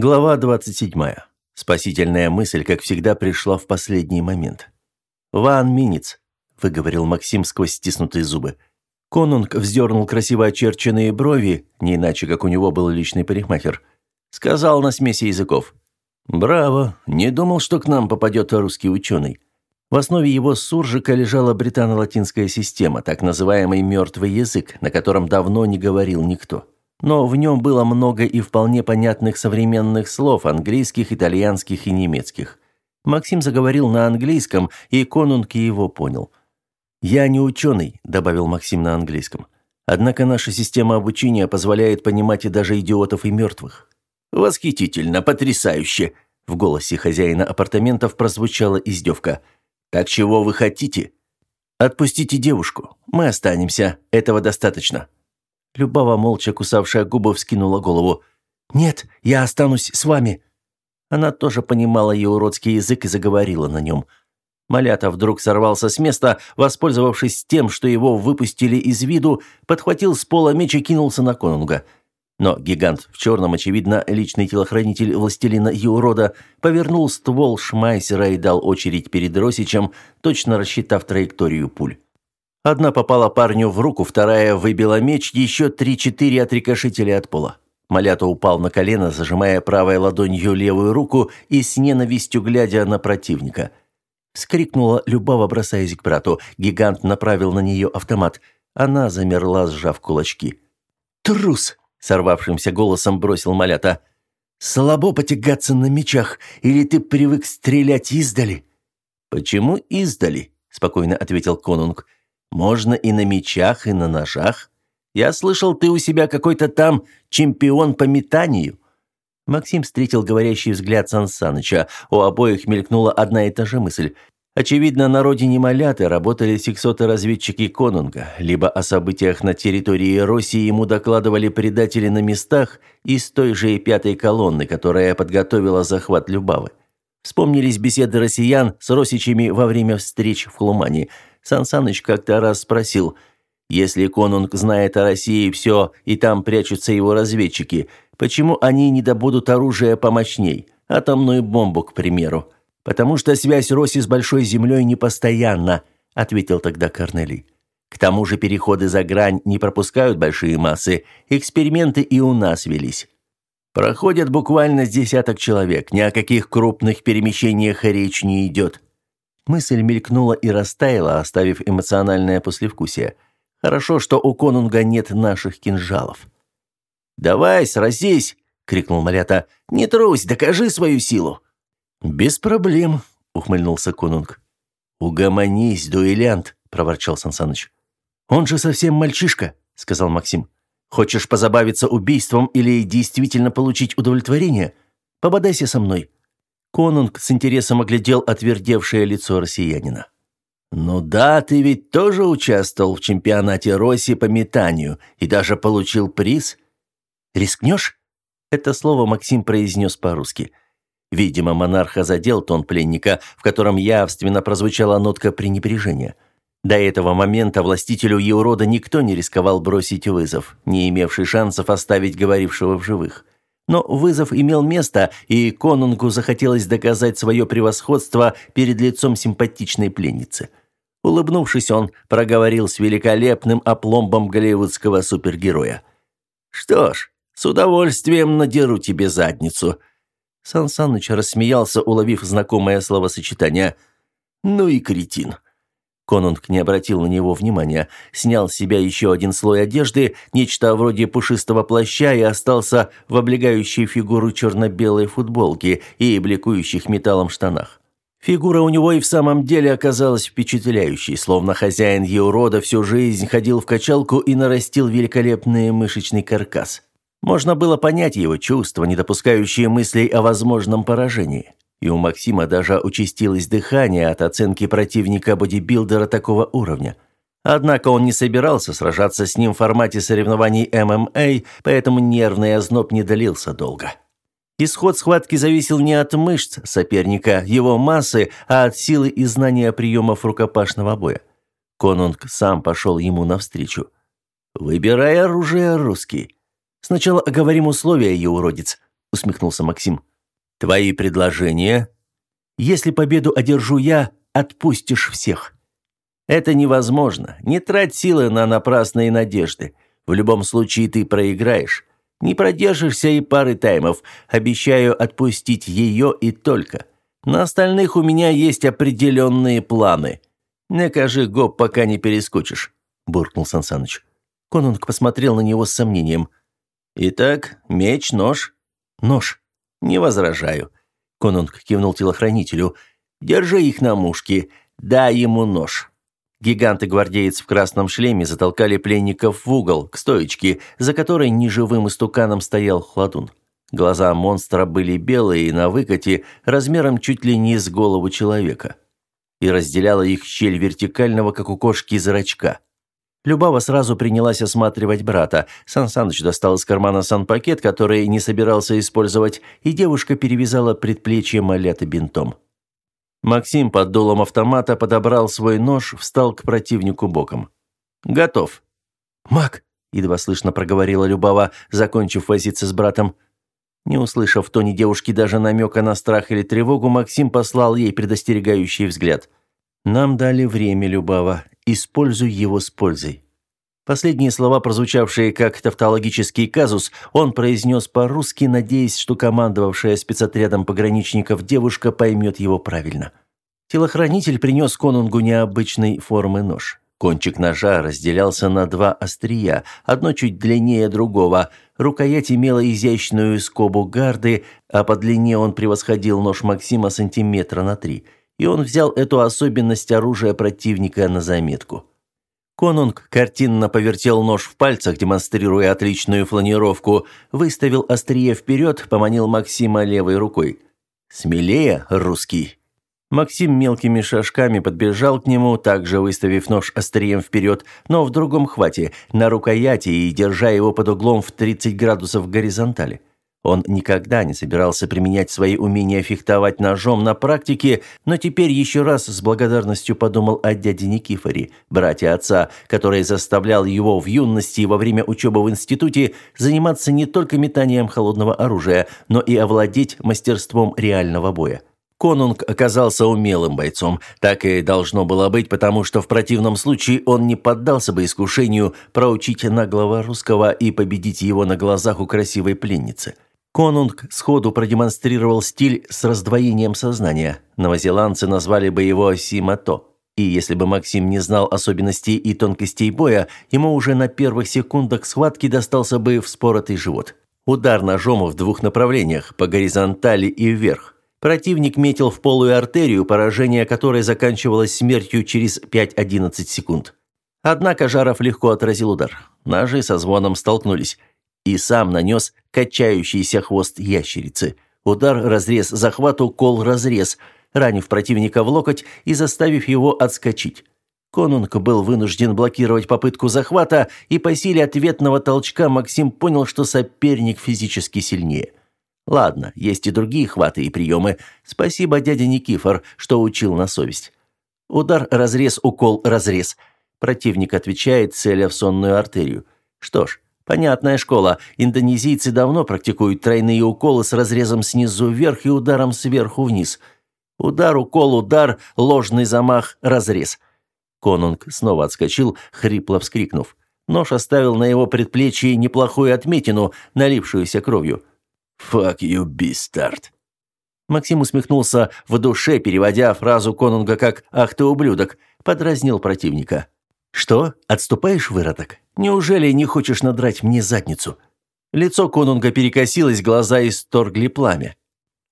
Глава 27. Спасительная мысль, как всегда, пришла в последний момент. «Ван Миниц», — выговорил Максим сквозь стиснутые зубы. Конунг вздернул красиво очерченные брови, не иначе, как у него был личный парикмахер. Сказал на смеси языков. «Браво! Не думал, что к нам попадет русский ученый». В основе его суржика лежала британо-латинская система, так называемый «мертвый язык», на котором давно не говорил никто но в нем было много и вполне понятных современных слов, английских, итальянских и немецких. Максим заговорил на английском, и конунг его понял. «Я не ученый», – добавил Максим на английском. «Однако наша система обучения позволяет понимать и даже идиотов и мертвых». «Восхитительно, потрясающе!» В голосе хозяина апартаментов прозвучала издевка. «Так чего вы хотите?» «Отпустите девушку. Мы останемся. Этого достаточно». Любава, молча кусавшая губы, вскинула голову. «Нет, я останусь с вами». Она тоже понимала ее уродский язык и заговорила на нем. Малята вдруг сорвался с места, воспользовавшись тем, что его выпустили из виду, подхватил с пола меч и кинулся на конунга. Но гигант в черном, очевидно, личный телохранитель властелина Еурода, повернул ствол Шмайсера и дал очередь перед Росичем, точно рассчитав траекторию пуль. Одна попала парню в руку, вторая выбила меч, еще три-четыре отрикошетили от пола. Малята упал на колено, зажимая правой ладонью левую руку и с ненавистью глядя на противника. Скрикнула Любава, бросаясь к брату. Гигант направил на нее автомат. Она замерла, сжав кулачки. «Трус!» — сорвавшимся голосом бросил Малята. «Слабо потягаться на мечах, или ты привык стрелять издали?» «Почему издали?» — спокойно ответил Конунг. Можно и на мечах, и на ножах. Я слышал, ты у себя какой-то там чемпион по метанию». Максим встретил говорящий взгляд Сан Саныча. У обоих мелькнула одна и та же мысль. Очевидно, на родине Маляты работали сексоты-разведчики Конунга, либо о событиях на территории России ему докладывали предатели на местах из той же пятой колонны, которая подготовила захват Любавы. Вспомнились беседы россиян с росичами во время встреч в Хлумане – Сан Саныч как-то раз спросил, «Если конунг знает о России все, и там прячутся его разведчики, почему они не добудут оружие помощней, атомную бомбу, к примеру?» «Потому что связь Росси с Большой Землей непостоянна», — ответил тогда Корнелий. «К тому же переходы за грань не пропускают большие массы, эксперименты и у нас велись». Проходят буквально с десяток человек, ни о каких крупных перемещениях речь не идет. Мысль мелькнула и растаяла, оставив эмоциональное послевкусие. Хорошо, что у конунга нет наших кинжалов. «Давай, сразись!» — крикнул Малята. «Не трусь, докажи свою силу!» «Без проблем», — ухмыльнулся конунг. «Угомонись, дуэлянт», — проворчал Сансаныч. «Он же совсем мальчишка», — сказал Максим. «Хочешь позабавиться убийством или действительно получить удовлетворение? Пободайся со мной. Конунг с интересом оглядел отвердевшее лицо россиянина. «Ну да, ты ведь тоже участвовал в чемпионате России по метанию и даже получил приз. Рискнешь?» Это слово Максим произнес по-русски. Видимо, монарха задел тон пленника, в котором явственно прозвучала нотка пренебрежения. До этого момента властителю Еурода никто не рисковал бросить вызов, не имевший шансов оставить говорившего в живых. Но вызов имел место, и конунгу захотелось доказать свое превосходство перед лицом симпатичной пленницы. Улыбнувшись, он проговорил с великолепным опломбом голливудского супергероя. «Что ж, с удовольствием надеру тебе задницу». Сан Саныч рассмеялся, уловив знакомое словосочетание. «Ну и кретин». Конунг не обратил на него внимания, снял с себя еще один слой одежды, нечто вроде пушистого плаща и остался в облегающей фигуру черно-белой футболке и бликующих металлом штанах. Фигура у него и в самом деле оказалась впечатляющей, словно хозяин Еурода всю жизнь ходил в качалку и нарастил великолепный мышечный каркас. Можно было понять его чувства, не допускающие мыслей о возможном поражении и у Максима даже участилось дыхание от оценки противника бодибилдера такого уровня. Однако он не собирался сражаться с ним в формате соревнований ММА, поэтому нервный озноб не длился долго. Исход схватки зависел не от мышц соперника, его массы, а от силы и знания приемов рукопашного боя. Конунг сам пошел ему навстречу. «Выбирай оружие, русский. Сначала оговорим условия, еуродец. – усмехнулся Максим. «Твои предложения?» «Если победу одержу я, отпустишь всех». «Это невозможно. Не трать силы на напрасные надежды. В любом случае ты проиграешь. Не продержишься и пары таймов. Обещаю отпустить ее и только. На остальных у меня есть определенные планы. Накажи гоп, пока не перескочишь», – буркнул Сансаныч. Конунг посмотрел на него с сомнением. «Итак, меч, нож?» «Нож». «Не возражаю». Конунг кивнул телохранителю. «Держи их на мушке. Дай ему нож». Гигант и гвардеец в красном шлеме затолкали пленников в угол, к стоечке, за которой неживым истуканом стоял хладун. Глаза монстра были белые и на выкате, размером чуть ли не с голову человека. И разделяла их щель вертикального, как у кошки, зрачка. Любава сразу принялась осматривать брата. Сан Саныч достал из кармана санпакет, который не собирался использовать, и девушка перевязала предплечье маляты бинтом. Максим под дулом автомата подобрал свой нож, встал к противнику боком. «Готов». «Мак!» – едва слышно проговорила Любава, закончив возиться с братом. Не услышав в тоне девушки даже намека на страх или тревогу, Максим послал ей предостерегающий взгляд. «Нам дали время, Любава. Используй его с пользой». Последние слова, прозвучавшие как тавтологический казус, он произнес по-русски, надеясь, что командовавшая спецотрядом пограничников девушка поймет его правильно. Телохранитель принес конунгу необычной формы нож. Кончик ножа разделялся на два острия, одно чуть длиннее другого. Рукоять имела изящную скобу гарды, а по длине он превосходил нож Максима сантиметра на три. И он взял эту особенность оружия противника на заметку. Конунг картинно повертел нож в пальцах, демонстрируя отличную фланировку, выставил острие вперед, поманил Максима левой рукой. «Смелее, русский!» Максим мелкими шажками подбежал к нему, также выставив нож острием вперед, но в другом хвате, на рукояти и держа его под углом в 30 градусов горизонтали. Он никогда не собирался применять свои умения фехтовать ножом на практике, но теперь еще раз с благодарностью подумал о дяде Никифоре, брате отца, который заставлял его в юности и во время учебы в институте заниматься не только метанием холодного оружия, но и овладеть мастерством реального боя. Конунг оказался умелым бойцом. Так и должно было быть, потому что в противном случае он не поддался бы искушению проучить наглого русского и победить его на глазах у красивой пленницы. Конунг сходу продемонстрировал стиль с раздвоением сознания. Новозеландцы назвали бы его Симато. И если бы Максим не знал особенностей и тонкостей боя, ему уже на первых секундах схватки достался бы вспоротый живот. Удар ножом в двух направлениях, по горизонтали и вверх. Противник метил в полую артерию, поражение которой заканчивалось смертью через 5-11 секунд. Однако Жаров легко отразил удар. Ножи со звоном столкнулись и сам нанес качающийся хвост ящерицы. Удар, разрез, захват, укол, разрез, ранив противника в локоть и заставив его отскочить. Конунг был вынужден блокировать попытку захвата, и по силе ответного толчка Максим понял, что соперник физически сильнее. Ладно, есть и другие хваты и приемы. Спасибо, дядя Никифор, что учил на совесть. Удар, разрез, укол, разрез. Противник отвечает, целя в сонную артерию. Что ж, Понятная школа. Индонезийцы давно практикуют тройные уколы с разрезом снизу вверх и ударом сверху вниз. Удар, укол, удар, ложный замах, разрез. Конунг снова отскочил, хрипло вскрикнув. Нож оставил на его предплечье неплохую отметину, налившуюся кровью. «Fuck you, bastard!» Максим усмехнулся в душе, переводя фразу Конунга как «Ах ты, ублюдок!» подразнил противника. «Что? Отступаешь, выродок? Неужели не хочешь надрать мне задницу?» Лицо конунга перекосилось, глаза исторгли пламя.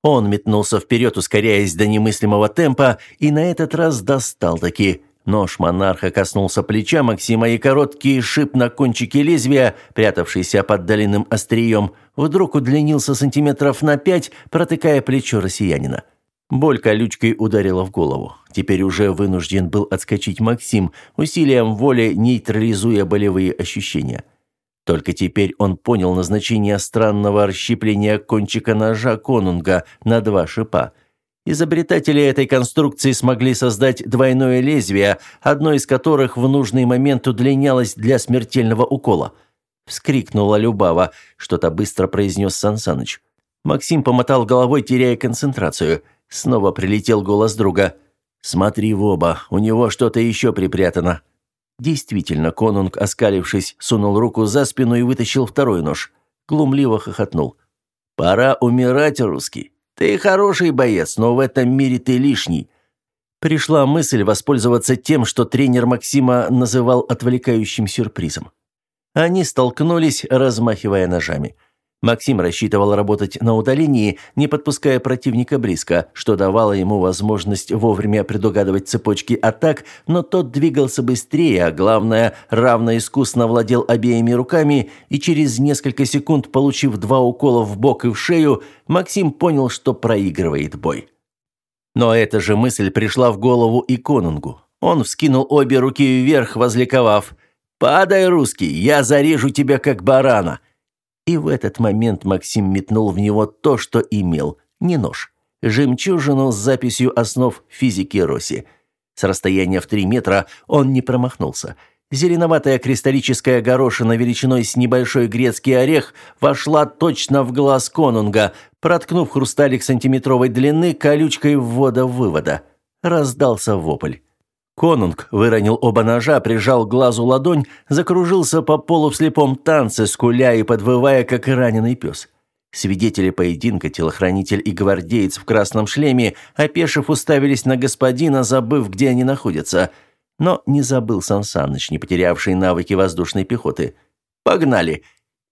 Он метнулся вперед, ускоряясь до немыслимого темпа, и на этот раз достал-таки. Нож монарха коснулся плеча Максима, и короткий шип на кончике лезвия, прятавшийся под длинным острием, вдруг удлинился сантиметров на пять, протыкая плечо россиянина. Боль колючкой ударила в голову. Теперь уже вынужден был отскочить Максим, усилием воли нейтрализуя болевые ощущения. Только теперь он понял назначение странного расщепления кончика ножа конунга на два шипа. Изобретатели этой конструкции смогли создать двойное лезвие, одно из которых в нужный момент удлинялось для смертельного укола. Вскрикнула Любава, что-то быстро произнес Сансаныч. Максим помотал головой, теряя концентрацию. Снова прилетел голос друга. «Смотри в оба, у него что-то еще припрятано». Действительно, конунг, оскалившись, сунул руку за спину и вытащил второй нож. Глумливо хохотнул. «Пора умирать, русский. Ты хороший боец, но в этом мире ты лишний». Пришла мысль воспользоваться тем, что тренер Максима называл отвлекающим сюрпризом. Они столкнулись, размахивая ножами. Максим рассчитывал работать на удалении, не подпуская противника близко, что давало ему возможность вовремя предугадывать цепочки атак, но тот двигался быстрее, а главное, равно искусно владел обеими руками, и через несколько секунд, получив два укола в бок и в шею, Максим понял, что проигрывает бой. Но эта же мысль пришла в голову и Конунгу. Он вскинул обе руки вверх, возликовав «Падай, русский, я зарежу тебя, как барана!» И в этот момент Максим метнул в него то, что имел, не нож, жемчужину с записью основ физики Росси. С расстояния в три метра он не промахнулся. Зеленоватая кристаллическая горошина величиной с небольшой грецкий орех вошла точно в глаз конунга, проткнув хрусталик сантиметровой длины колючкой ввода-вывода. Раздался вопль. Конунг выронил оба ножа, прижал к глазу ладонь, закружился по полу в слепом танце, скуля и подвывая, как раненый пес. Свидетели поединка, телохранитель и гвардеец в красном шлеме, опешив, уставились на господина, забыв, где они находятся. Но не забыл Сансаныч, не потерявший навыки воздушной пехоты. «Погнали!»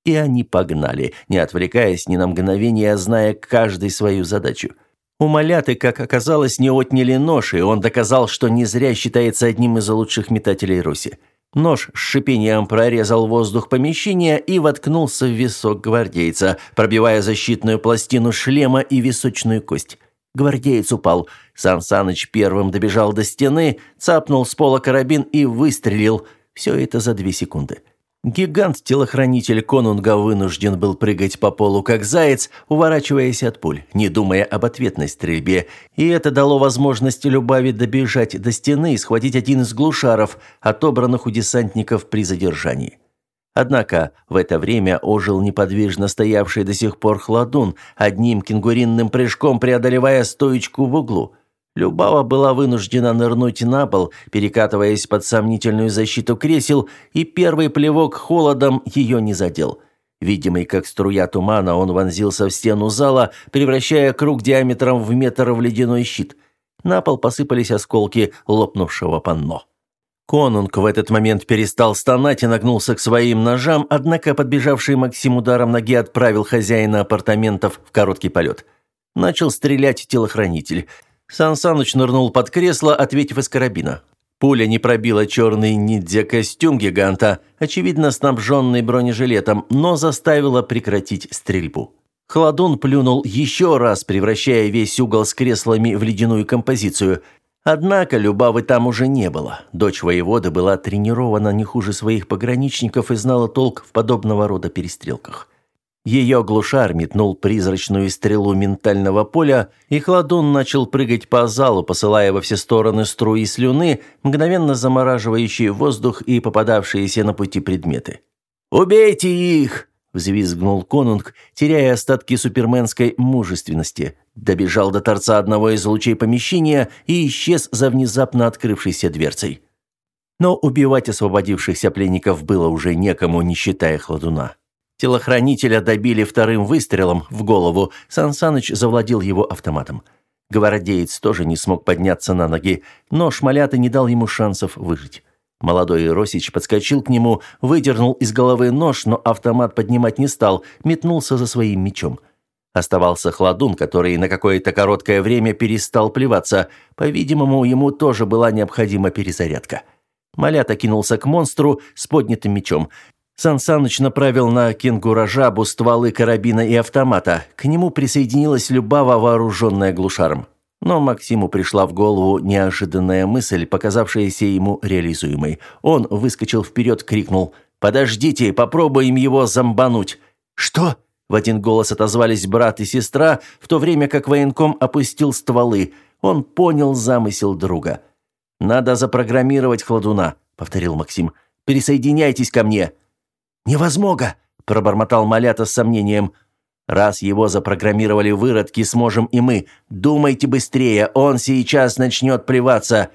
И они погнали, не отвлекаясь ни на мгновение, зная каждый свою задачу. У Маляты, как оказалось, не отняли нож, и он доказал, что не зря считается одним из лучших метателей Руси. Нож с шипением прорезал воздух помещения и воткнулся в висок гвардейца, пробивая защитную пластину шлема и височную кость. Гвардеец упал. Сан Саныч первым добежал до стены, цапнул с пола карабин и выстрелил. Все это за две секунды. Гигант-телохранитель Конунга вынужден был прыгать по полу как заяц, уворачиваясь от пуль, не думая об ответной стрельбе, и это дало возможность Любави добежать до стены и схватить один из глушаров, отобранных у десантников при задержании. Однако в это время ожил неподвижно стоявший до сих пор хладун, одним кенгуринным прыжком преодолевая стоечку в углу – Любава была вынуждена нырнуть на пол, перекатываясь под сомнительную защиту кресел, и первый плевок холодом ее не задел. Видимый как струя тумана, он вонзился в стену зала, превращая круг диаметром в метр в ледяной щит. На пол посыпались осколки лопнувшего панно. Конунг в этот момент перестал стонать и нагнулся к своим ножам, однако подбежавший Максим ударом ноги отправил хозяина апартаментов в короткий полет. Начал стрелять телохранитель – Сан Саныч нырнул под кресло, ответив из карабина. Пуля не пробила черный ниндзя-костюм гиганта, очевидно снабженный бронежилетом, но заставила прекратить стрельбу. Хладун плюнул еще раз, превращая весь угол с креслами в ледяную композицию. Однако Любавы там уже не было. Дочь воеводы была тренирована не хуже своих пограничников и знала толк в подобного рода перестрелках. Ее глушар метнул призрачную стрелу ментального поля, и Хладун начал прыгать по залу, посылая во все стороны струи слюны, мгновенно замораживающие воздух и попадавшиеся на пути предметы. «Убейте их!» – взвизгнул Конунг, теряя остатки суперменской мужественности. Добежал до торца одного из лучей помещения и исчез за внезапно открывшейся дверцей. Но убивать освободившихся пленников было уже некому, не считая Хладуна. Телохранителя добили вторым выстрелом в голову. Сансаныч завладел его автоматом. Гвардеец тоже не смог подняться на ноги, но шмалята не дал ему шансов выжить. Молодой Росич подскочил к нему, выдернул из головы нож, но автомат поднимать не стал, метнулся за своим мечом. Оставался хладун, который на какое-то короткое время перестал плеваться. По-видимому, ему тоже была необходима перезарядка. Малята кинулся к монстру с поднятым мечом. Сан Саныч направил на кенгура-жабу стволы карабина и автомата. К нему присоединилась Любава, вооруженная глушаром. Но Максиму пришла в голову неожиданная мысль, показавшаяся ему реализуемой. Он выскочил вперед, крикнул «Подождите, попробуем его зомбануть!» «Что?» – в один голос отозвались брат и сестра, в то время как военком опустил стволы. Он понял замысел друга. «Надо запрограммировать хладуна», – повторил Максим. «Присоединяйтесь ко мне!» «Невозможно!» – пробормотал Малята с сомнением. Раз его запрограммировали выродки, сможем и мы. Думайте быстрее, он сейчас начнет плеваться».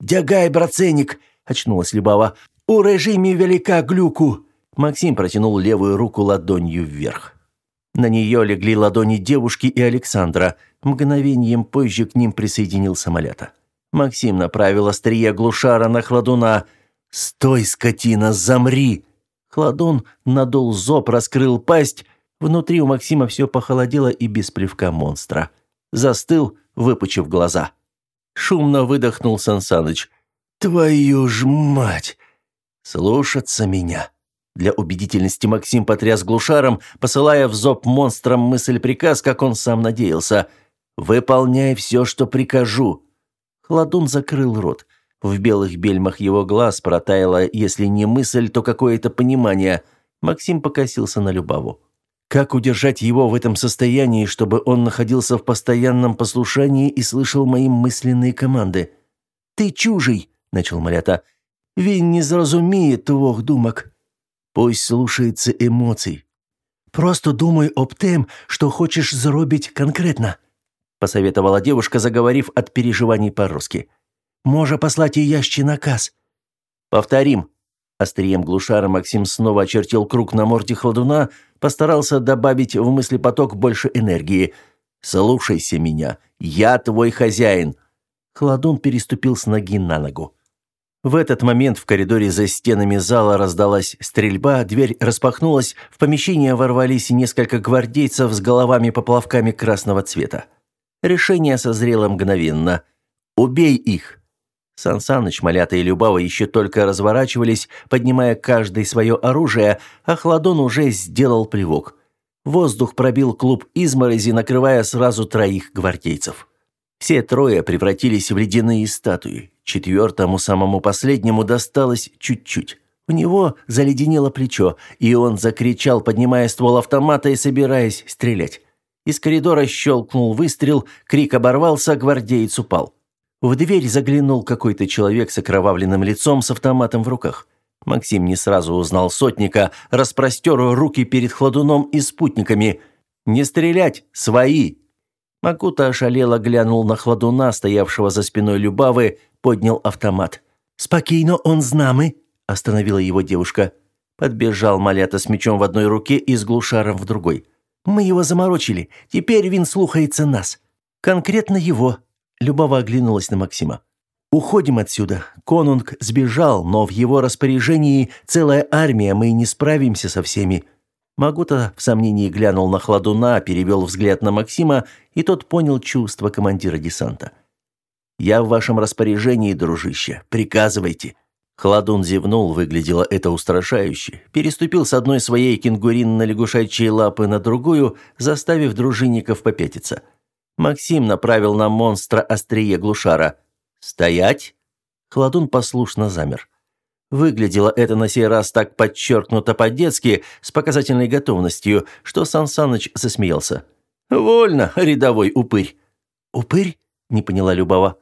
«Дягай, браценик!» – очнулась Любава. «У режиме велика глюку!» Максим протянул левую руку ладонью вверх. На нее легли ладони девушки и Александра. Мгновением позже к ним присоединился Малята. Максим направил острие глушара на хладуна. «Стой, скотина, замри!» Хладун надул зоб, раскрыл пасть. Внутри у Максима все похолодело и без плевка монстра. Застыл, выпучив глаза. Шумно выдохнул Сансаныч. «Твою ж мать! Слушаться меня!» Для убедительности Максим потряс глушаром, посылая в зоб монстрам мысль-приказ, как он сам надеялся. «Выполняй все, что прикажу». Хладун закрыл рот. В белых бельмах его глаз протаяло, если не мысль, то какое-то понимание. Максим покосился на Любаву. Как удержать его в этом состоянии, чтобы он находился в постоянном послушании и слышал мои мысленные команды? «Ты чужий!» – начал Малята. «Він не зрозуміє твох думок». Пусть слушается эмоций. Просто думай об тем, что хочешь заробить конкретно, посоветовала девушка, заговорив от переживаний по-русски. Може послать и ящи наказ. Повторим. Острием глушара Максим снова очертил круг на морде холодуна, постарался добавить в мыслепоток больше энергии. «Слушайся меня, я твой хозяин». Холодун переступил с ноги на ногу. В этот момент в коридоре за стенами зала раздалась стрельба, дверь распахнулась, в помещение ворвались несколько гвардейцев с головами-поплавками красного цвета. Решение созрело мгновенно. «Убей их!» Сан Саныч, Малята и Любава еще только разворачивались, поднимая каждый свое оружие, а Хладон уже сделал плевок. Воздух пробил клуб изморози, накрывая сразу троих гвардейцев. Все трое превратились в ледяные статуи. Четвертому, самому последнему, досталось чуть-чуть. У него заледенело плечо, и он закричал, поднимая ствол автомата и собираясь стрелять. Из коридора щелкнул выстрел, крик оборвался, гвардеец упал. В дверь заглянул какой-то человек с окровавленным лицом с автоматом в руках. Максим не сразу узнал сотника, распростер руки перед хладуном и спутниками. «Не стрелять! Свои!» Макута ошалело глянул на хладуна, стоявшего за спиной Любавы, поднял автомат. «Спокойно, он с нами», – остановила его девушка. Подбежал Малята с мечом в одной руке и с глушаром в другой. «Мы его заморочили. Теперь Вин слухается нас. Конкретно его». Любава оглянулась на Максима. «Уходим отсюда. Конунг сбежал, но в его распоряжении целая армия, мы не справимся со всеми. Магута в сомнении глянул на Хладуна, перевел взгляд на Максима, и тот понял чувство командира десанта. «Я в вашем распоряжении, дружище. Приказывайте». Хладун зевнул, выглядело это устрашающе. Переступил с одной своей кенгуринно-лягушачьей лапы на другую, заставив дружинников попятиться. Максим направил на монстра острие глушара. «Стоять!» Хладун послушно замер. Выглядело это на сей раз так подчеркнуто по-детски, с показательной готовностью, что Сан Саныч засмеялся. «Вольно, рядовой упырь». «Упырь?» – не поняла Любова.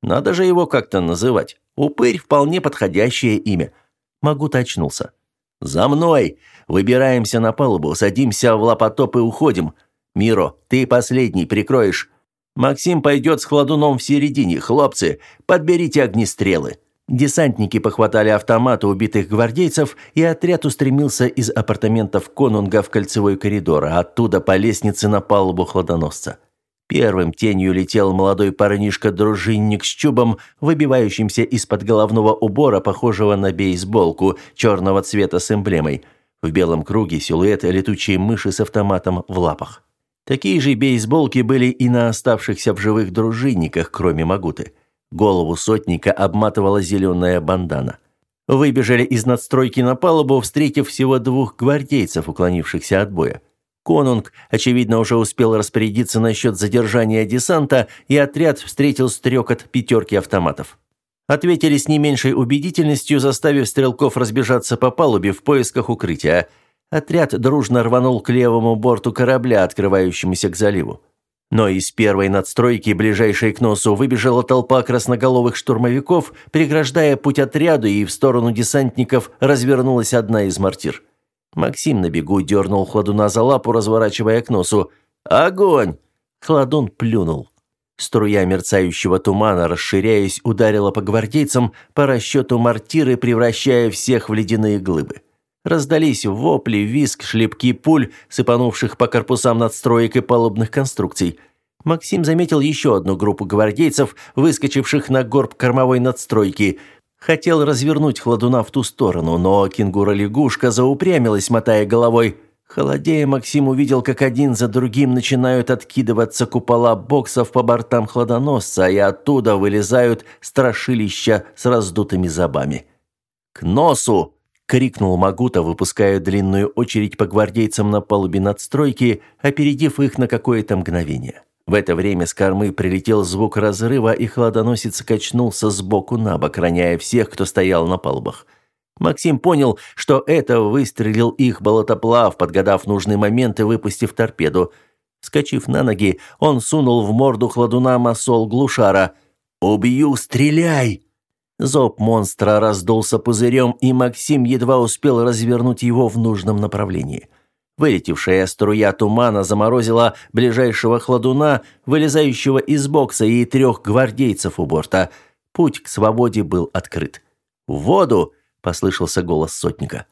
«Надо же его как-то называть. Упырь – вполне подходящее имя». Магут очнулся. «За мной! Выбираемся на палубу, садимся в лапотоп и уходим. Миро, ты последний прикроешь. Максим пойдет с хладуном в середине. Хлопцы, подберите огнестрелы». Десантники похватали автоматы убитых гвардейцев, и отряд устремился из апартаментов конунга в кольцевой коридор, а оттуда по лестнице на палубу хладоносца. Первым тенью летел молодой парнишка-дружинник с чубом, выбивающимся из-под головного убора, похожего на бейсболку, черного цвета с эмблемой. В белом круге силуэт летучей мыши с автоматом в лапах. Такие же бейсболки были и на оставшихся в живых дружинниках, кроме Магуты. Голову сотника обматывала зеленая бандана. Выбежали из надстройки на палубу, встретив всего двух гвардейцев, уклонившихся от боя. Конунг, очевидно, уже успел распорядиться насчет задержания десанта, и отряд встретил стрекот пятерки автоматов. Ответили с не меньшей убедительностью, заставив стрелков разбежаться по палубе в поисках укрытия. Отряд дружно рванул к левому борту корабля, открывающемуся к заливу. Но из первой надстройки, ближайшей к носу, выбежала толпа красноголовых штурмовиков, преграждая путь отряду, и в сторону десантников развернулась одна из мортир. Максим на бегу дернул Хладуна за лапу, разворачивая к носу. «Огонь!» Хладун плюнул. Струя мерцающего тумана, расширяясь, ударила по гвардейцам по расчету мортиры, превращая всех в ледяные глыбы. Раздались вопли, визг, шлепки пуль, сыпанувших по корпусам надстроек и палубных конструкций. Максим заметил еще одну группу гвардейцев, выскочивших на горб кормовой надстройки. Хотел развернуть хладуна в ту сторону, но кенгура-лягушка заупрямилась, мотая головой. Холодея, Максим увидел, как один за другим начинают откидываться купола боксов по бортам хладоносца, и оттуда вылезают страшилища с раздутыми зубами. «К носу!» — крикнул Магута, выпуская длинную очередь по гвардейцам на палубе надстройки, опередив их на какое-то мгновение. В это время с кормы прилетел звук разрыва, и хладоносец качнулся сбоку на бок, роняя всех, кто стоял на палубах. Максим понял, что это выстрелил их болотоплав, подгадав нужный момент и выпустив торпеду. Скочив на ноги, он сунул в морду хладуна масол глушара. «Убью, стреляй!» Зоб монстра раздулся пузырем, и Максим едва успел развернуть его в нужном направлении. Вылетевшая струя тумана заморозила ближайшего хладуна, вылезающего из бокса, и трех гвардейцев у борта. Путь к свободе был открыт. «В воду!» – послышался голос сотника.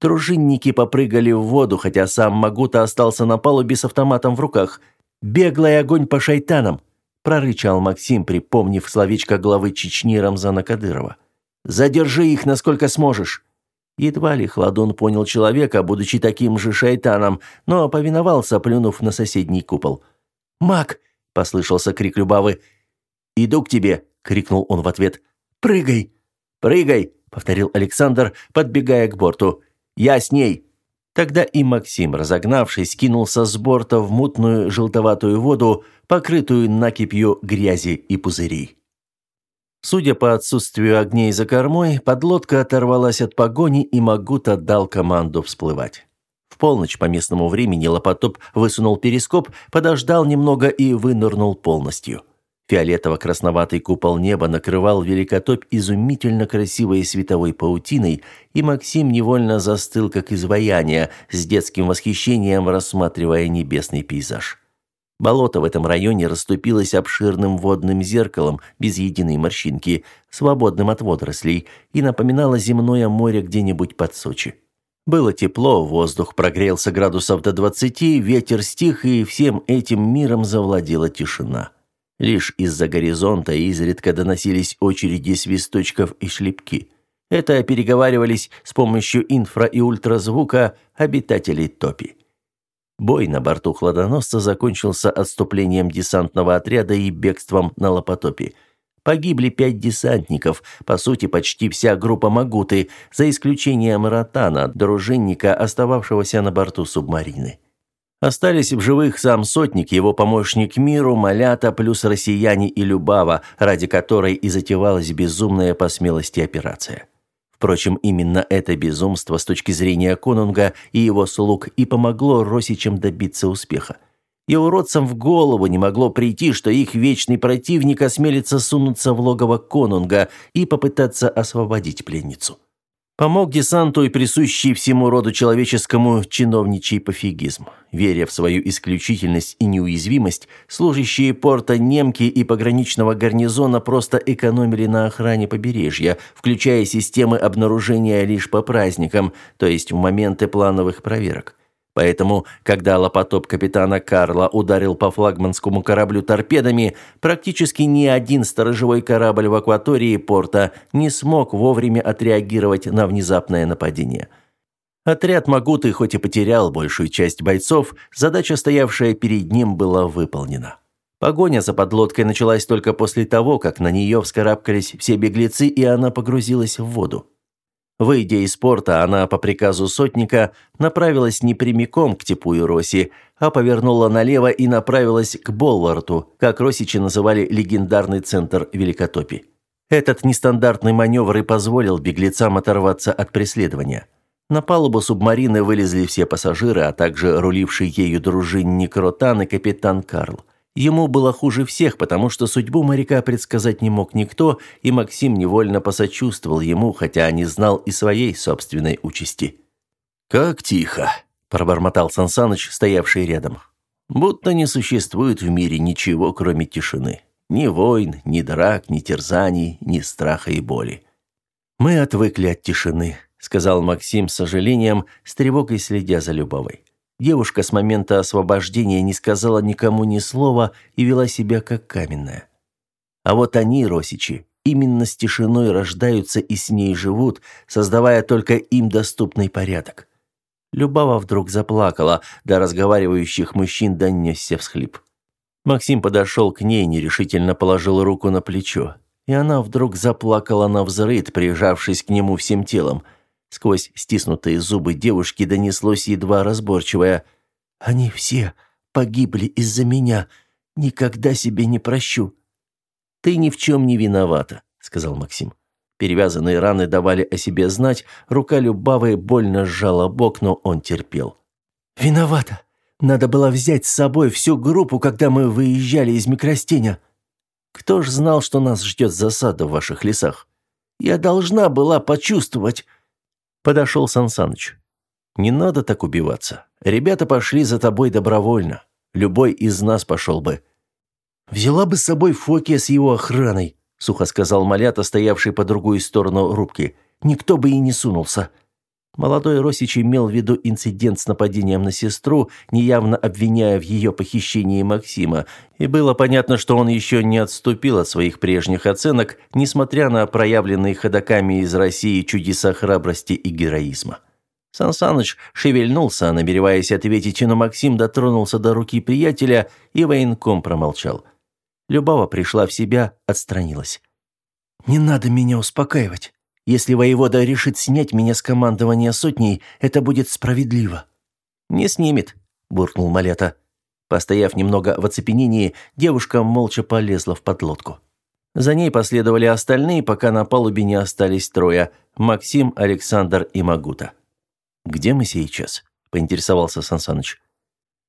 Дружинники попрыгали в воду, хотя сам Магута остался на палубе с автоматом в руках. «Беглый огонь по шайтанам!» – прорычал Максим, припомнив словечко главы Чечни Рамзана Кадырова. «Задержи их, насколько сможешь!» Едва ли Хладун понял человека, будучи таким же шайтаном, но повиновался, плюнув на соседний купол. «Маг!» – послышался крик Любавы. «Иду к тебе!» – крикнул он в ответ. «Прыгай!» «Прыгай!» – повторил Александр, подбегая к борту. «Я с ней!» Тогда и Максим, разогнавшись, кинулся с борта в мутную желтоватую воду, покрытую накипью грязи и пузырей. Судя по отсутствию огней за кормой, подлодка оторвалась от погони, и Магут дал команду всплывать. В полночь по местному времени Лопатоп высунул перископ, подождал немного и вынырнул полностью. Фиолетово-красноватый купол неба накрывал великотопь изумительно красивой световой паутиной, и Максим невольно застыл, как изваяние, с детским восхищением рассматривая небесный пейзаж. Болото в этом районе расступилось обширным водным зеркалом без единой морщинки, свободным от водорослей, и напоминало земное море где-нибудь под Сочи. Было тепло, воздух прогрелся градусов до 20, ветер стих, и всем этим миром завладела тишина. Лишь из-за горизонта изредка доносились очереди свисточков и шлепки. Это переговаривались с помощью инфра- и ультразвука обитателей топи. Бой на борту хладоносца закончился отступлением десантного отряда и бегством на Лопотопе. Погибли пять десантников, по сути, почти вся группа Магуты, за исключением Ротана, дружинника, остававшегося на борту субмарины. Остались в живых сам сотник, его помощник Миру, Малята, плюс россияне и Любава, ради которой и затевалась безумная по смелости операция. Впрочем, именно это безумство с точки зрения Конунга и его слуг и помогло Росичам добиться успеха. И уродцам в голову не могло прийти, что их вечный противник осмелится сунуться в логово Конунга и попытаться освободить пленницу. Помог десанту и присущий всему роду человеческому чиновничий пофигизм. Веря в свою исключительность и неуязвимость, служащие порта немки и пограничного гарнизона просто экономили на охране побережья, включая системы обнаружения лишь по праздникам, то есть в моменты плановых проверок. Поэтому, когда лопотоп капитана Карла ударил по флагманскому кораблю торпедами, практически ни один сторожевой корабль в акватории порта не смог вовремя отреагировать на внезапное нападение. Отряд Магуты хоть и потерял большую часть бойцов, задача, стоявшая перед ним, была выполнена. Погоня за подлодкой началась только после того, как на нее вскарабкались все беглецы, и она погрузилась в воду. Выйдя из порта, она по приказу сотника направилась не прямиком к Типу и Роси, а повернула налево и направилась к Болварту, как росичи называли легендарный центр Великотопи. Этот нестандартный маневр и позволил беглецам оторваться от преследования. На палубу субмарины вылезли все пассажиры, а также руливший ею дружинник Ротан и капитан Карл. Ему было хуже всех, потому что судьбу моряка предсказать не мог никто, и Максим невольно посочувствовал ему, хотя не знал и своей собственной участи. «Как тихо!» – пробормотал Сансаныч, стоявший рядом. «Будто не существует в мире ничего, кроме тишины. Ни войн, ни драк, ни терзаний, ни страха и боли. Мы отвыкли от тишины», – сказал Максим с сожалением, с тревогой следя за Любовой. Девушка с момента освобождения не сказала никому ни слова и вела себя как каменная. А вот они, росичи, именно с тишиной рождаются и с ней живут, создавая только им доступный порядок. Любава вдруг заплакала, до разговаривающих мужчин донесся всхлип. Максим подошел к ней, нерешительно положил руку на плечо, и она вдруг заплакала на взрыд, прижавшись к нему всем телом – Сквозь стиснутые зубы девушки донеслось едва разборчивое «Они все погибли из-за меня. Никогда себе не прощу». «Ты ни в чем не виновата», — сказал Максим. Перевязанные раны давали о себе знать, рука Любавы больно сжала бок, но он терпел. «Виновата. Надо было взять с собой всю группу, когда мы выезжали из микростеня. Кто ж знал, что нас ждет засада в ваших лесах? Я должна была почувствовать. Подошел Сансаныч. «Не надо так убиваться. Ребята пошли за тобой добровольно. Любой из нас пошел бы». «Взяла бы с собой Фокия с его охраной», — сухо сказал Малята, стоявший по другую сторону рубки. «Никто бы и не сунулся». Молодой Росич имел в виду инцидент с нападением на сестру, неявно обвиняя в ее похищении Максима, и было понятно, что он еще не отступил от своих прежних оценок, несмотря на проявленные ходоками из России чудеса храбрости и героизма. Сансаныч шевельнулся, намереваясь ответить, но Максим дотронулся до руки приятеля, и военком промолчал. Любава пришла в себя, отстранилась. «Не надо меня успокаивать. Если воевода решит снять меня с командования сотней, это будет справедливо». «Не снимет», – буркнул Малета. Постояв немного в оцепенении, девушка молча полезла в подлодку. За ней последовали остальные, пока на палубе не остались трое – Максим, Александр и Магута. «Где мы сейчас?» – поинтересовался Сансаныч.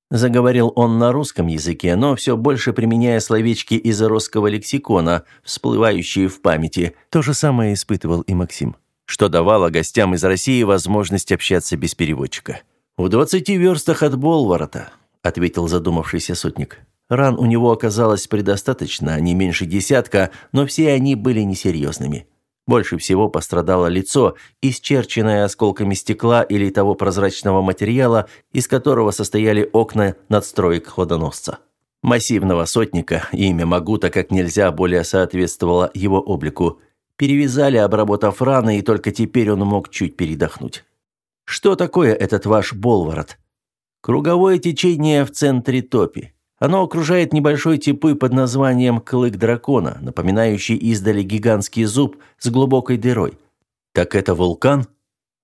Заговорил он на русском языке, но все больше применяя словечки из русского лексикона, всплывающие в памяти. То же самое испытывал и Максим, что давало гостям из России возможность общаться без переводчика. «В двадцати верстах от Болворота», — ответил задумавшийся сотник. Ран у него оказалось предостаточно, не меньше десятка, но все они были несерьезными. Больше всего пострадало лицо, исчерченное осколками стекла или того прозрачного материала, из которого состояли окна надстроек хладоносца. Массивного сотника, имя Магута как нельзя более соответствовало его облику. Перевязали, обработав раны, и только теперь он мог чуть передохнуть. «Что такое этот ваш болворот?» «Круговое течение в центре топи. Оно окружает небольшой типы под названием «клык дракона», напоминающий издали гигантский зуб с глубокой дырой. Так это вулкан?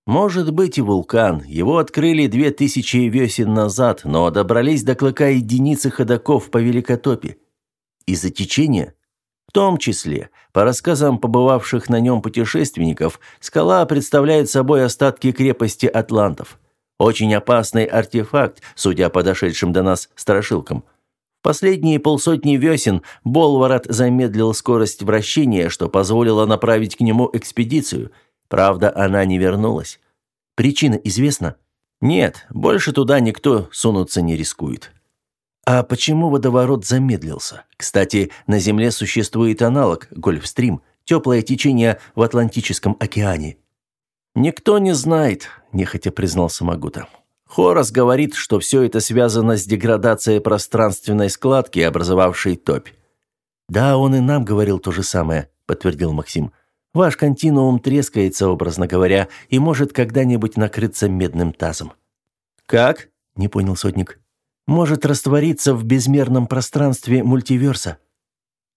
Может быть и вулкан. Его открыли две тысячи весен назад, но добрались до клыка единицы ходоков по Великотопе. Из-за течения? В том числе. По рассказам побывавших на нем путешественников, скала представляет собой остатки крепости атлантов. Очень опасный артефакт, судя по дошедшим до нас страшилкам – Последние полсотни весен Болварат замедлил скорость вращения, что позволило направить к нему экспедицию. Правда, она не вернулась. Причина известна? Нет, больше туда никто сунуться не рискует. А почему водоворот замедлился? Кстати, на Земле существует аналог Гольфстрим, теплое течение в Атлантическом океане. Никто не знает, нехотя признался Магута. Хорас говорит, что все это связано с деградацией пространственной складки, образовавшей топь. «Да, он и нам говорил то же самое», — подтвердил Максим. «Ваш континуум трескается, образно говоря, и может когда-нибудь накрыться медным тазом». «Как?» — не понял сотник. «Может раствориться в безмерном пространстве мультиверса».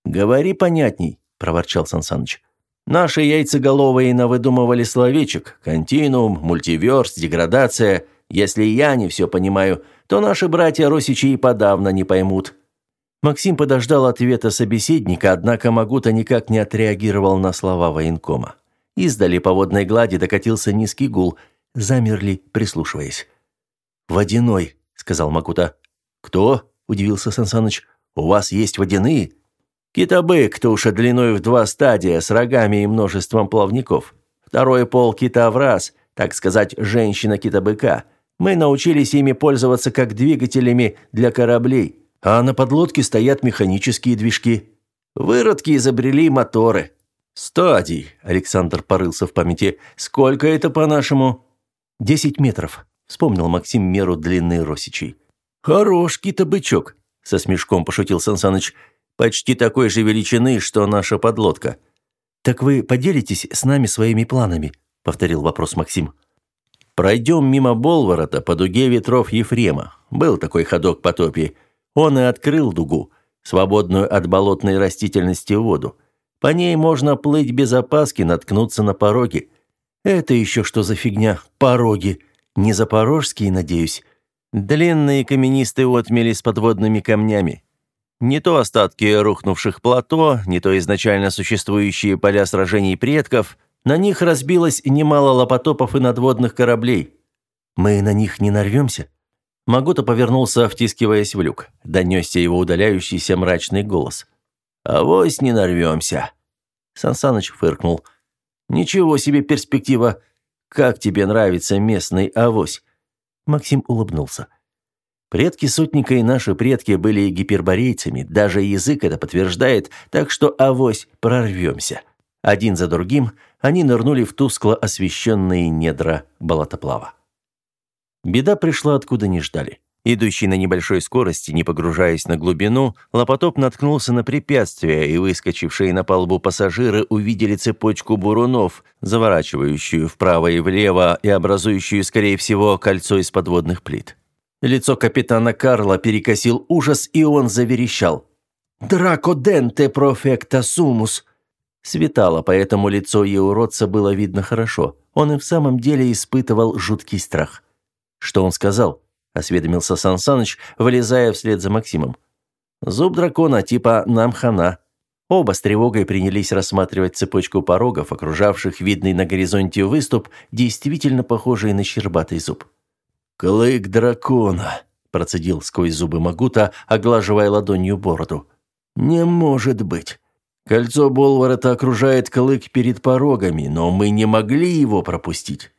«Говори понятней», — проворчал Сансаныч. «Наши яйцеголовые навыдумывали словечек. Континуум, мультиверс, деградация — если я не все понимаю, то наши братья Росичи и подавно не поймут». Максим подождал ответа собеседника, однако Магута никак не отреагировал на слова военкома. Издали по водной глади докатился низкий гул, замерли, прислушиваясь. «Водяной», — сказал Магута. «Кто?» — удивился Сансаныч. «У вас есть водяные?» «Китобык, туша длиной в два стадия, с рогами и множеством плавников. Второй пол кита в раз, так сказать, женщина-китобыка. Мы научились ими пользоваться как двигателями для кораблей, а на подлодке стоят механические движки. Выродки изобрели моторы. Стадий, Александр порылся в памяти. Сколько это по-нашему? Десять метров, вспомнил Максим меру длины росичей. Хорош китобычок, со смешком пошутил Сансаныч. Почти такой же величины, что наша подлодка. Так вы поделитесь с нами своими планами, повторил вопрос Максим. Пройдем мимо Болворота по дуге ветров Ефрема. Был такой ходок по топи. Он и открыл дугу, свободную от болотной растительности воду. По ней можно плыть без опаски, наткнуться на пороги. Это еще что за фигня? Пороги. Не запорожские, надеюсь. Длинные каменистые отмели с подводными камнями. Не то остатки рухнувших плато, не то изначально существующие поля сражений предков. На них разбилось немало лопотопов и надводных кораблей. Мы на них не нарвемся?» Магута повернулся, втискиваясь в люк. Донесся его удаляющийся мрачный голос. «Авось не нарвемся!» Сансаныч фыркнул. «Ничего себе перспектива! Как тебе нравится местный авось?» Максим улыбнулся. Предки сотника и наши предки были гиперборейцами, даже язык это подтверждает, так что авось прорвемся. Один за другим они нырнули в тускло освещенные недра болотоплава. Беда пришла откуда не ждали. Идущий на небольшой скорости, не погружаясь на глубину, Лопотоп наткнулся на препятствие, и выскочившие на палубу пассажиры увидели цепочку бурунов, заворачивающую вправо и влево и образующую, скорее всего, кольцо из подводных плит. Лицо капитана Карла перекосил ужас, и он заверещал. «Драко денте профекта сумус!» Светало, поэтому лицо и уродца было видно хорошо. Он и в самом деле испытывал жуткий страх. «Что он сказал?» – осведомился Сан Саныч, вылезая вслед за Максимом. «Зуб дракона, типа нам хана». Оба с тревогой принялись рассматривать цепочку порогов, окружавших видный на горизонте выступ, действительно похожий на щербатый зуб. «Клык дракона», – процедил сквозь зубы Магута, оглаживая ладонью бороду. «Не может быть. Кольцо Болворота окружает клык перед порогами, но мы не могли его пропустить».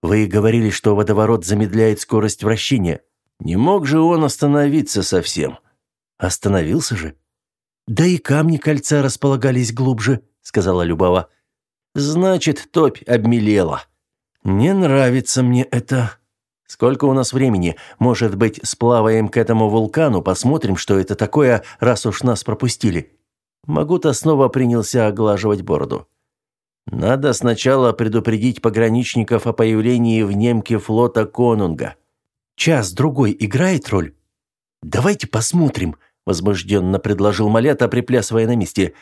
«Вы говорили, что водоворот замедляет скорость вращения. Не мог же он остановиться совсем?» «Остановился же?» «Да и камни кольца располагались глубже», — сказала Любава. «Значит, топь обмелела». «Не нравится мне это», Сколько у нас времени? Может быть, сплаваем к этому вулкану, посмотрим, что это такое, раз уж нас пропустили. Магута снова принялся оглаживать бороду. Надо сначала предупредить пограничников о появлении в немке флота Конунга. Час другой играет роль. Давайте посмотрим, возбужденно предложил Малята, приплясывая на месте.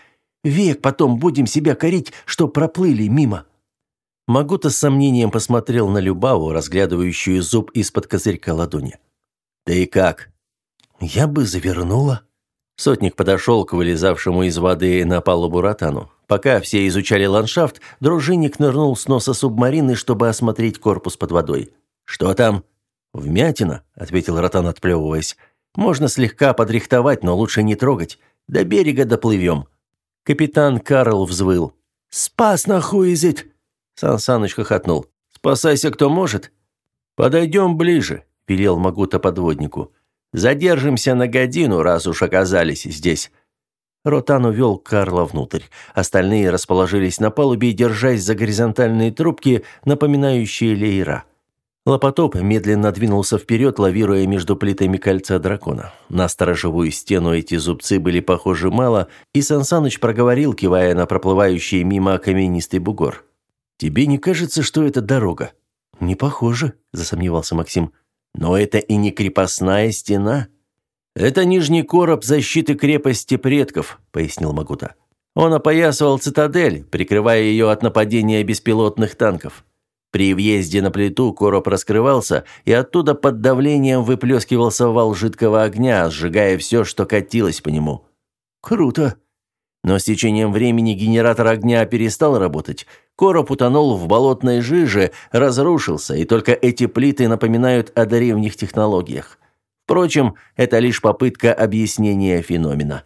Век потом будем себя корить, что проплыли мимо. Магута с сомнением посмотрел на Любаву, разглядывающую зуб из-под козырька ладони. «Ты как?» «Я бы завернула». Сотник подошел к вылезавшему из воды на палубу Ротану. Пока все изучали ландшафт, дружинник нырнул с носа субмарины, чтобы осмотреть корпус под водой. «Что там?» «Вмятина», — ответил Ротан, отплевываясь. «Можно слегка подрихтовать, но лучше не трогать. До берега доплывем». Капитан Карл взвыл. «Спас нахуизит!» Сан Саныч хохотнул. «Спасайся, кто может». «Подойдем ближе», – велел Магута подводнику. «Задержимся на годину, раз уж оказались здесь». Ротан увел Карла внутрь. Остальные расположились на палубе, держась за горизонтальные трубки, напоминающие леера. Лопотоп медленно двинулся вперед, лавируя между плитами кольца дракона. На сторожевую стену эти зубцы были похожи мало, и Сансаныч проговорил, кивая на проплывающий мимо каменистый бугор. Тебе не кажется, что это дорога? Не похоже, засомневался Максим. Но это и не крепостная стена. Это нижний короб защиты крепости предков, пояснил Магута. Он опоясывал цитадель, прикрывая ее от нападения беспилотных танков. При въезде на плиту короб раскрывался, и оттуда под давлением выплескивался вал жидкого огня, сжигая все, что катилось по нему. Круто. Но с течением времени генератор огня перестал работать, Короб утонул в болотной жиже, разрушился, и только эти плиты напоминают о древних технологиях. Впрочем, это лишь попытка объяснения феномена.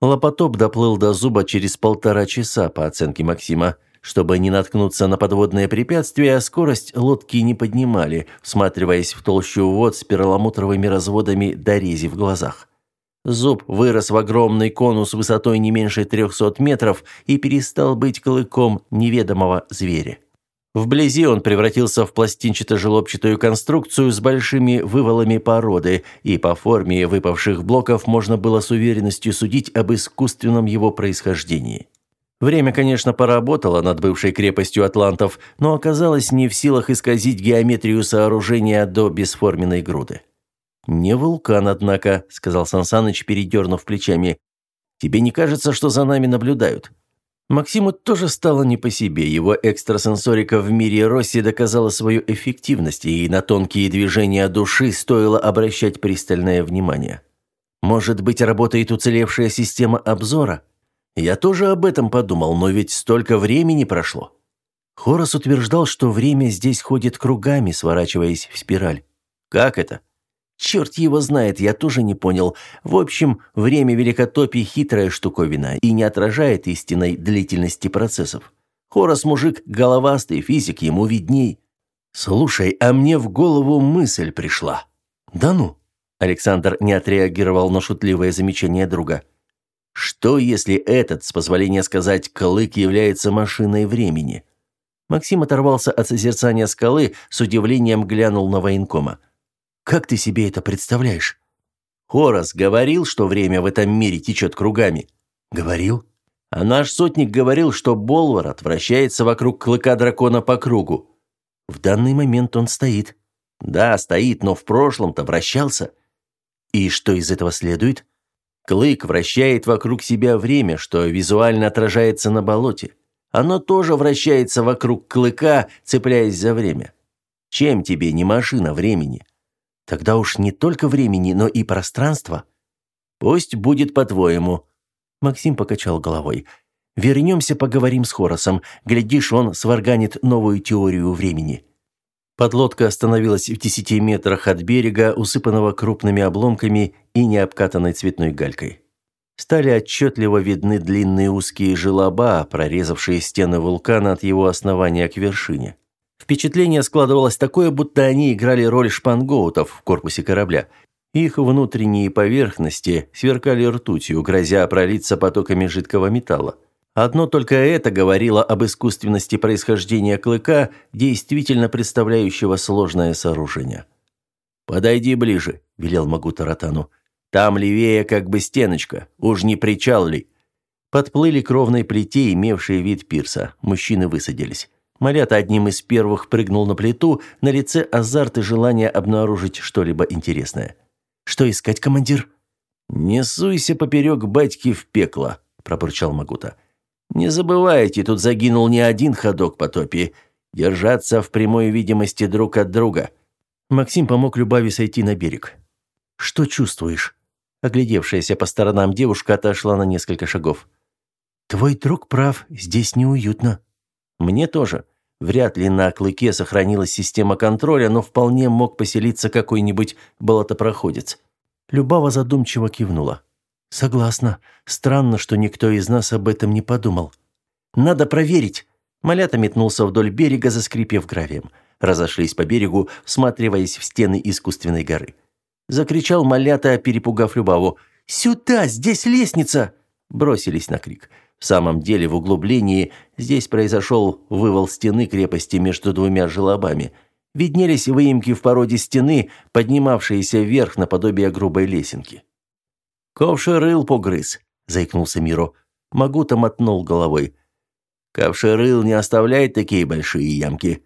Лопотоп доплыл до зуба через полтора часа, по оценке Максима. Чтобы не наткнуться на подводное препятствие, скорость лодки не поднимали, всматриваясь в толщу вод с перламутровыми разводами до рези в глазах. Зуб вырос в огромный конус высотой не меньше 300 метров и перестал быть клыком неведомого зверя. Вблизи он превратился в пластинчато-желобчатую конструкцию с большими вывалами породы, и по форме выпавших блоков можно было с уверенностью судить об искусственном его происхождении. Время, конечно, поработало над бывшей крепостью атлантов, но оказалось не в силах исказить геометрию сооружения до бесформенной груды. «Не вулкан, однако», — сказал Сансаныч, передернув плечами. «Тебе не кажется, что за нами наблюдают?» Максиму тоже стало не по себе. Его экстрасенсорика в мире Росси доказала свою эффективность, и на тонкие движения души стоило обращать пристальное внимание. Может быть, работает уцелевшая система обзора? Я тоже об этом подумал, но ведь столько времени прошло. Хорос утверждал, что время здесь ходит кругами, сворачиваясь в спираль. Как это? Черт его знает, я тоже не понял. В общем, время великотопий хитрая штуковина и не отражает истинной длительности процессов. Хорос мужик головастый, физик, ему видней. Слушай, а мне в голову мысль пришла. Да ну? Александр не отреагировал на шутливое замечание друга. Что, если этот, с позволения сказать, клык является машиной времени? Максим оторвался от созерцания скалы, с удивлением глянул на военкома. Как ты себе это представляешь? Хорос говорил, что время в этом мире течет кругами. Говорил? А наш сотник говорил, что Болворот вращается вокруг клыка дракона по кругу. В данный момент он стоит. Да, стоит, но в прошлом-то вращался. И что из этого следует? Клык вращает вокруг себя время, что визуально отражается на болоте. Оно тоже вращается вокруг клыка, цепляясь за время. Чем тебе не машина времени? Тогда уж не только времени, но и пространства. Пусть будет по-твоему. Максим покачал головой. Вернемся, поговорим с Хоросом. Глядишь, он сварганит новую теорию времени. Подлодка остановилась в десяти метрах от берега, усыпанного крупными обломками и необкатанной цветной галькой. Стали отчетливо видны длинные узкие желоба, прорезавшие стены вулкана от его основания к вершине. Впечатление складывалось такое, будто они играли роль шпангоутов в корпусе корабля. Их внутренние поверхности сверкали ртутью, грозя пролиться потоками жидкого металла. Одно только это говорило об искусственности происхождения клыка, действительно представляющего сложное сооружение. «Подойди ближе», – велел Магута Ротану. «Там левее как бы стеночка. Уж не причал ли?» Подплыли к ровной плите, имевшей вид пирса. Мужчины высадились. Малята одним из первых прыгнул на плиту, на лице азарт и желание обнаружить что-либо интересное. «Что искать, командир?» «Не суйся поперек батьки в пекло», – пробурчал Магута. «Не забывайте, тут загинул не один ходок по топи. Держаться в прямой видимости друг от друга». Максим помог Любави сойти на берег. «Что чувствуешь?» Оглядевшаяся по сторонам девушка отошла на несколько шагов. «Твой друг прав, здесь неуютно». «Мне тоже. Вряд ли на клыке сохранилась система контроля, но вполне мог поселиться какой-нибудь болотопроходец. Любава задумчиво кивнула. «Согласна. Странно, что никто из нас об этом не подумал. Надо проверить». Малята метнулся вдоль берега, заскрипев гравием. Разошлись по берегу, всматриваясь в стены искусственной горы. Закричал Малята, перепугав Любаву. «Сюда! Здесь лестница!» Бросились на крик. В самом деле, в углублении здесь произошел вывал стены крепости между двумя желобами. Виднелись выемки в породе стены, поднимавшиеся вверх наподобие грубой лесенки. «Ковшерыл погрыз», — заикнулся Миро. Магута мотнул головой. «Ковшерыл не оставляет такие большие ямки».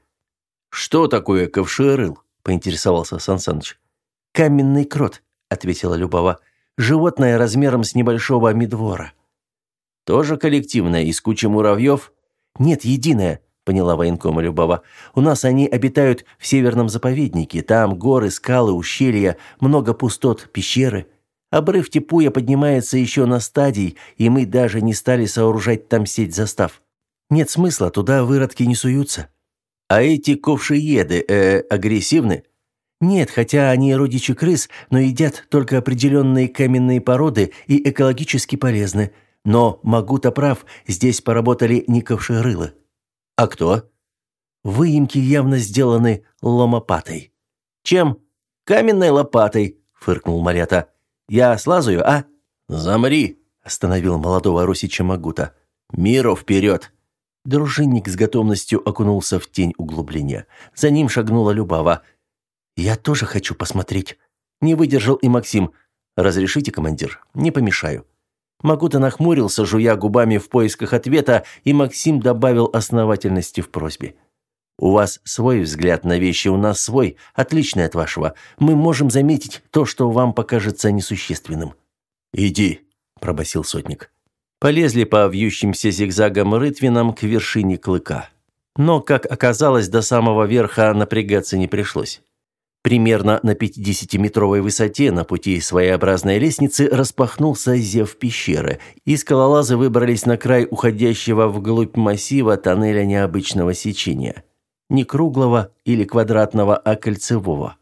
«Что такое ковшерыл?» — поинтересовался Сансаныч. «Каменный крот», — ответила Любова. «Животное размером с небольшого медвора». Тоже коллективная, из кучи муравьев? Нет, единая, поняла военкома Любова. У нас они обитают в северном заповеднике. Там горы, скалы, ущелья, много пустот, пещеры. Обрыв Типуя поднимается еще на стадии, и мы даже не стали сооружать там сеть застав. Нет смысла, туда выродки не суются. А эти ковшиеды, э, агрессивны? Нет, хотя они родичи крыс, но едят только определенные каменные породы и экологически полезны – но Магута прав, здесь поработали не ковшерылы. А кто? Выемки явно сделаны ломопатой. Чем? Каменной лопатой, фыркнул Малята. Я слазаю, а? Замри, остановил молодого Русича Магута. Миру вперед! Дружинник с готовностью окунулся в тень углубления. За ним шагнула Любава. «Я тоже хочу посмотреть». Не выдержал и Максим. «Разрешите, командир? Не помешаю». Магута нахмурился, жуя губами в поисках ответа, и Максим добавил основательности в просьбе. «У вас свой взгляд на вещи, у нас свой, отличный от вашего. Мы можем заметить то, что вам покажется несущественным». «Иди», – пробасил сотник. Полезли по вьющимся зигзагам рытвинам к вершине клыка. Но, как оказалось, до самого верха напрягаться не пришлось. Примерно на 50-метровой высоте на пути своеобразной лестницы распахнулся зев пещеры, и скалолазы выбрались на край уходящего вглубь массива тоннеля необычного сечения. Не круглого или квадратного, а кольцевого.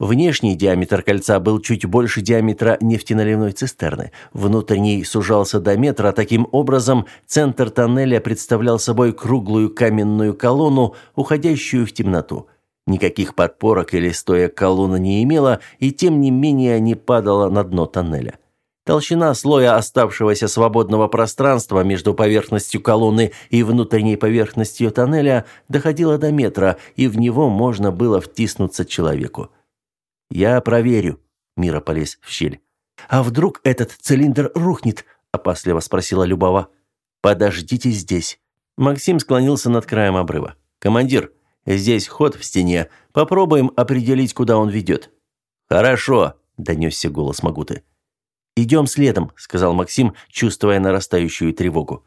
Внешний диаметр кольца был чуть больше диаметра нефтеналивной цистерны. Внутренний сужался до метра. Таким образом, центр тоннеля представлял собой круглую каменную колонну, уходящую в темноту. Никаких подпорок или стоек колонна не имела, и тем не менее не падала на дно тоннеля. Толщина слоя оставшегося свободного пространства между поверхностью колонны и внутренней поверхностью тоннеля доходила до метра, и в него можно было втиснуться человеку. «Я проверю», – Мира полез в щель. «А вдруг этот цилиндр рухнет?» – опасливо спросила Любава. «Подождите здесь». Максим склонился над краем обрыва. «Командир, здесь ход в стене. Попробуем определить, куда он ведет». «Хорошо», – донесся голос Магуты. «Идем следом», – сказал Максим, чувствуя нарастающую тревогу.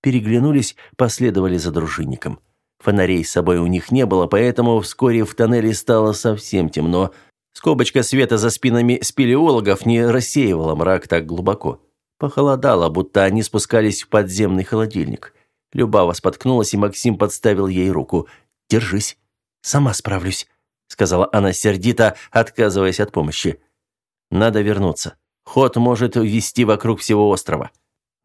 Переглянулись, последовали за дружинником. Фонарей с собой у них не было, поэтому вскоре в тоннеле стало совсем темно, Скобочка света за спинами спелеологов не рассеивала мрак так глубоко. Похолодало, будто они спускались в подземный холодильник. Любава споткнулась, и Максим подставил ей руку. «Держись, сама справлюсь», — сказала она сердито, отказываясь от помощи. «Надо вернуться. Ход может вести вокруг всего острова».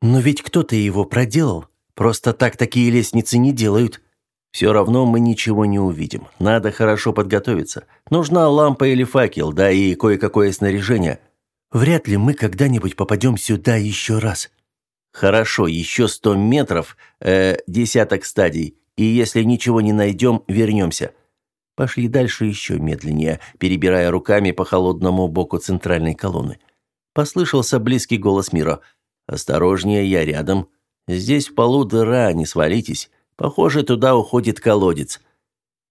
«Но ведь кто-то его проделал. Просто так такие лестницы не делают», все равно мы ничего не увидим. Надо хорошо подготовиться. Нужна лампа или факел, да и кое-какое снаряжение. Вряд ли мы когда-нибудь попадем сюда еще раз. Хорошо, еще сто метров, э, десяток стадий. И если ничего не найдем, вернемся. Пошли дальше еще медленнее, перебирая руками по холодному боку центральной колонны. Послышался близкий голос Мира. «Осторожнее, я рядом. Здесь в полу дыра, не свалитесь. Похоже, туда уходит колодец.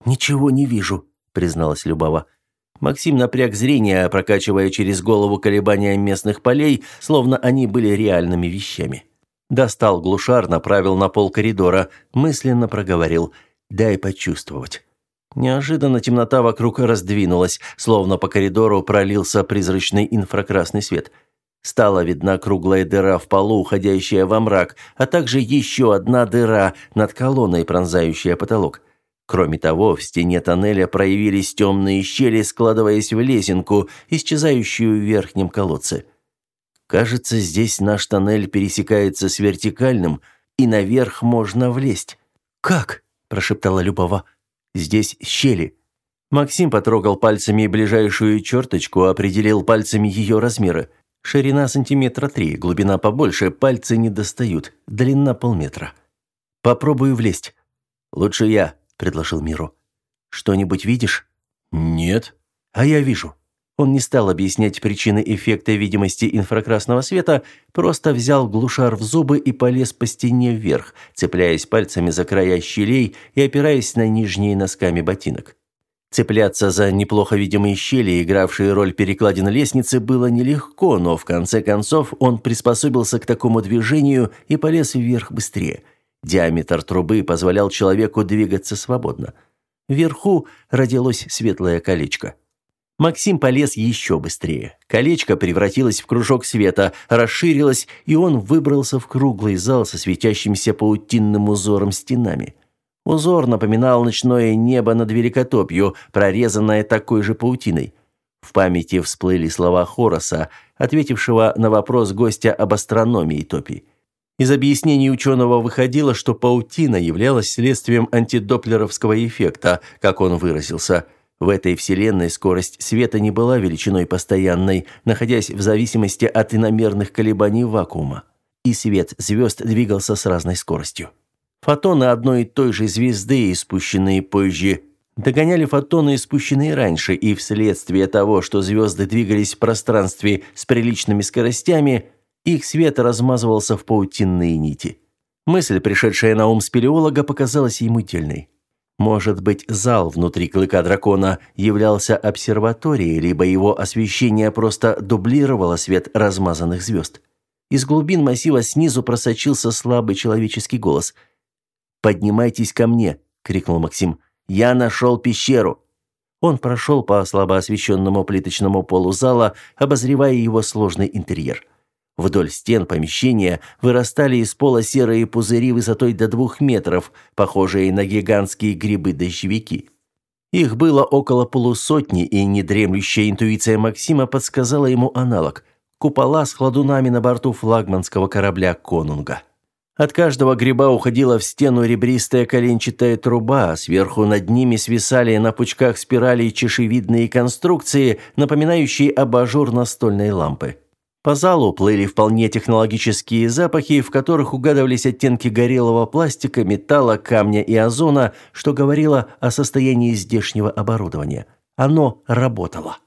Ничего не вижу, призналась Любава. Максим напряг зрение, прокачивая через голову колебания местных полей, словно они были реальными вещами. Достал глушар, направил на пол коридора, мысленно проговорил: "Дай почувствовать". Неожиданно темнота вокруг раздвинулась, словно по коридору пролился призрачный инфракрасный свет. Стала видна круглая дыра в полу, уходящая во мрак, а также еще одна дыра над колонной, пронзающая потолок. Кроме того, в стене тоннеля проявились темные щели, складываясь в лесенку, исчезающую в верхнем колодце. Кажется, здесь наш тоннель пересекается с вертикальным, и наверх можно влезть. «Как?» – прошептала Любова. «Здесь щели». Максим потрогал пальцами ближайшую черточку, определил пальцами ее размеры. Ширина сантиметра три, глубина побольше, пальцы не достают, длина полметра. Попробую влезть. Лучше я, предложил Миру. Что-нибудь видишь? Нет. А я вижу. Он не стал объяснять причины эффекта видимости инфракрасного света, просто взял глушар в зубы и полез по стене вверх, цепляясь пальцами за края щелей и опираясь на нижние носками ботинок. Цепляться за неплохо видимые щели, игравшие роль перекладины лестницы, было нелегко, но в конце концов он приспособился к такому движению и полез вверх быстрее. Диаметр трубы позволял человеку двигаться свободно. Вверху родилось светлое колечко. Максим полез еще быстрее. Колечко превратилось в кружок света, расширилось, и он выбрался в круглый зал со светящимся паутинным узором стенами. Узор напоминал ночное небо над Великотопью, прорезанное такой же паутиной. В памяти всплыли слова Хороса, ответившего на вопрос гостя об астрономии топи. Из объяснений ученого выходило, что паутина являлась следствием антидоплеровского эффекта, как он выразился. В этой вселенной скорость света не была величиной постоянной, находясь в зависимости от иномерных колебаний вакуума. И свет звезд двигался с разной скоростью. Фотоны одной и той же звезды, испущенные позже, догоняли фотоны, испущенные раньше, и вследствие того, что звезды двигались в пространстве с приличными скоростями – их свет размазывался в паутинные нити. Мысль, пришедшая на ум спелеолога, показалась ему дельной. Может быть, зал внутри клыка дракона являлся обсерваторией, либо его освещение просто дублировало свет размазанных звезд. Из глубин массива снизу просочился слабый человеческий голос. «Поднимайтесь ко мне!» — крикнул Максим. «Я нашел пещеру!» Он прошел по слабо освещенному плиточному полу зала, обозревая его сложный интерьер. Вдоль стен помещения вырастали из пола серые пузыри высотой до двух метров, похожие на гигантские грибы-дождевики. Их было около полусотни, и недремлющая интуиция Максима подсказала ему аналог – купола с хладунами на борту флагманского корабля «Конунга». От каждого гриба уходила в стену ребристая коленчатая труба, а сверху над ними свисали на пучках спиралей чешевидные конструкции, напоминающие абажур настольной лампы. По залу плыли вполне технологические запахи, в которых угадывались оттенки горелого пластика, металла, камня и озона, что говорило о состоянии здешнего оборудования. Оно работало.